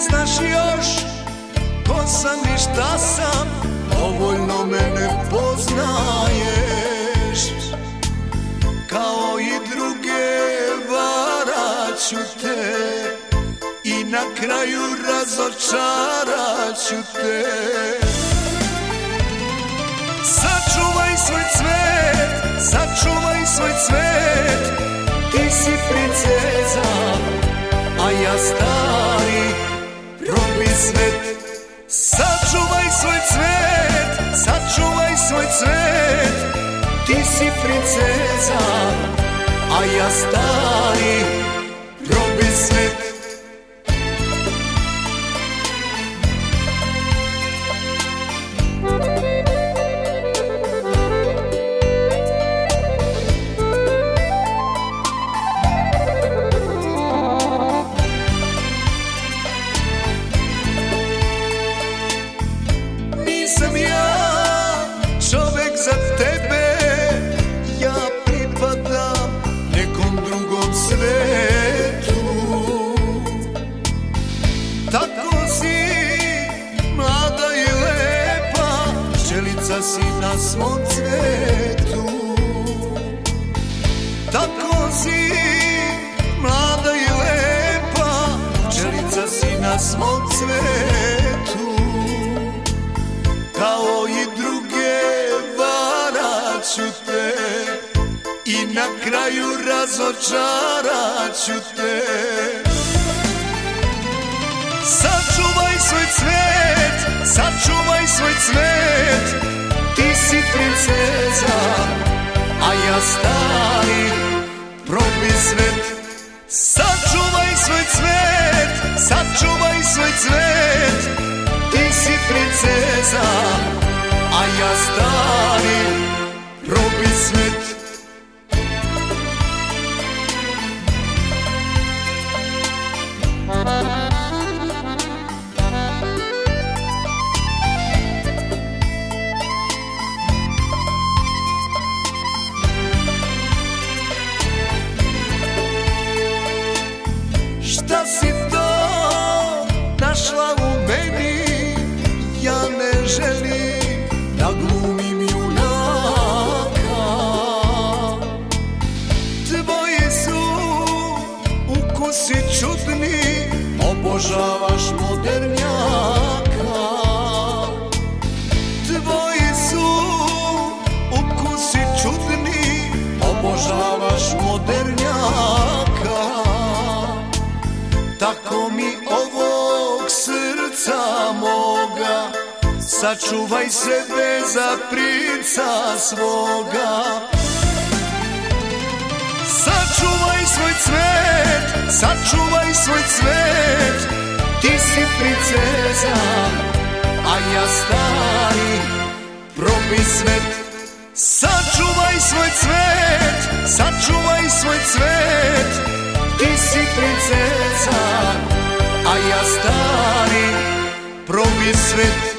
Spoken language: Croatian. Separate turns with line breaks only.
znaš još Ko sam i šta sam Dovoljno me ne poznaješ. Kao i druge varaću te I na kraju razočaraću te. Sačuvaj svoj cvet Sačuvaj svoj cvet. Sačuvaj svoj cvet, sačuvaj svoj cvet. Ti si princeza, a ja stari probi svet na svom cvetu Tako si mlada i lepa Pčelica si na svom cvetu. Kao i druge varaću te i na kraju razočaraću te. Sačuvaj svoj cvet, sačuvaj svoj cvet stari probi svet. Sačuvaj svoj cvet, sačuvaj svoj cvet. Ti si princeza, a ja stari probi svet čudni Obožavaš modernjaka. Tvoji su ukusi čudni Obožavaš modernjaka. Tako mi ovog srca moga Sačuvaj sebe za princa svoga sačuvaj svoj cvet. Ti si princeza, a ja stari probi svet. Sačuvaj svoj cvet, sačuvaj svoj cvet. Ti si princeza, a ja stari probi svet